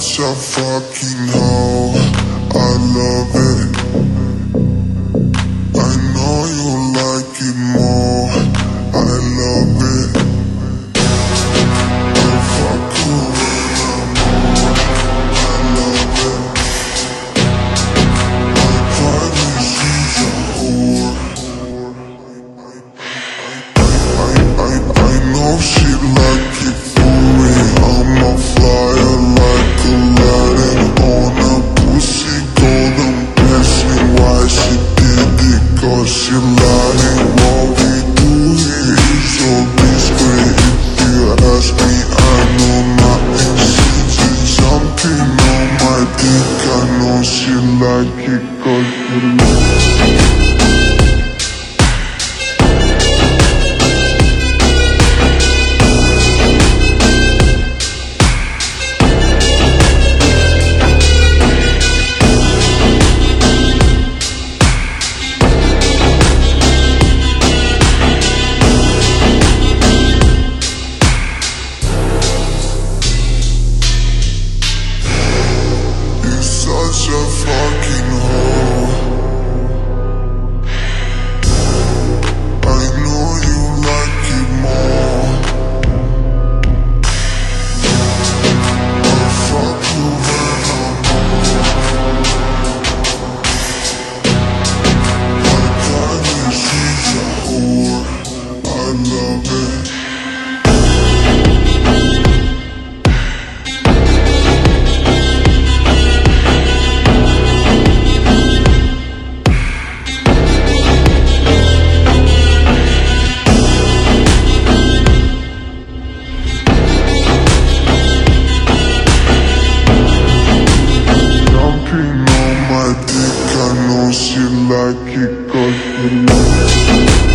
such a fucking hoe. I love it. I know you like it more. I love it. I I'm. I love it. I, I, I know she like Karşımdaki kalbimi like it cause you know.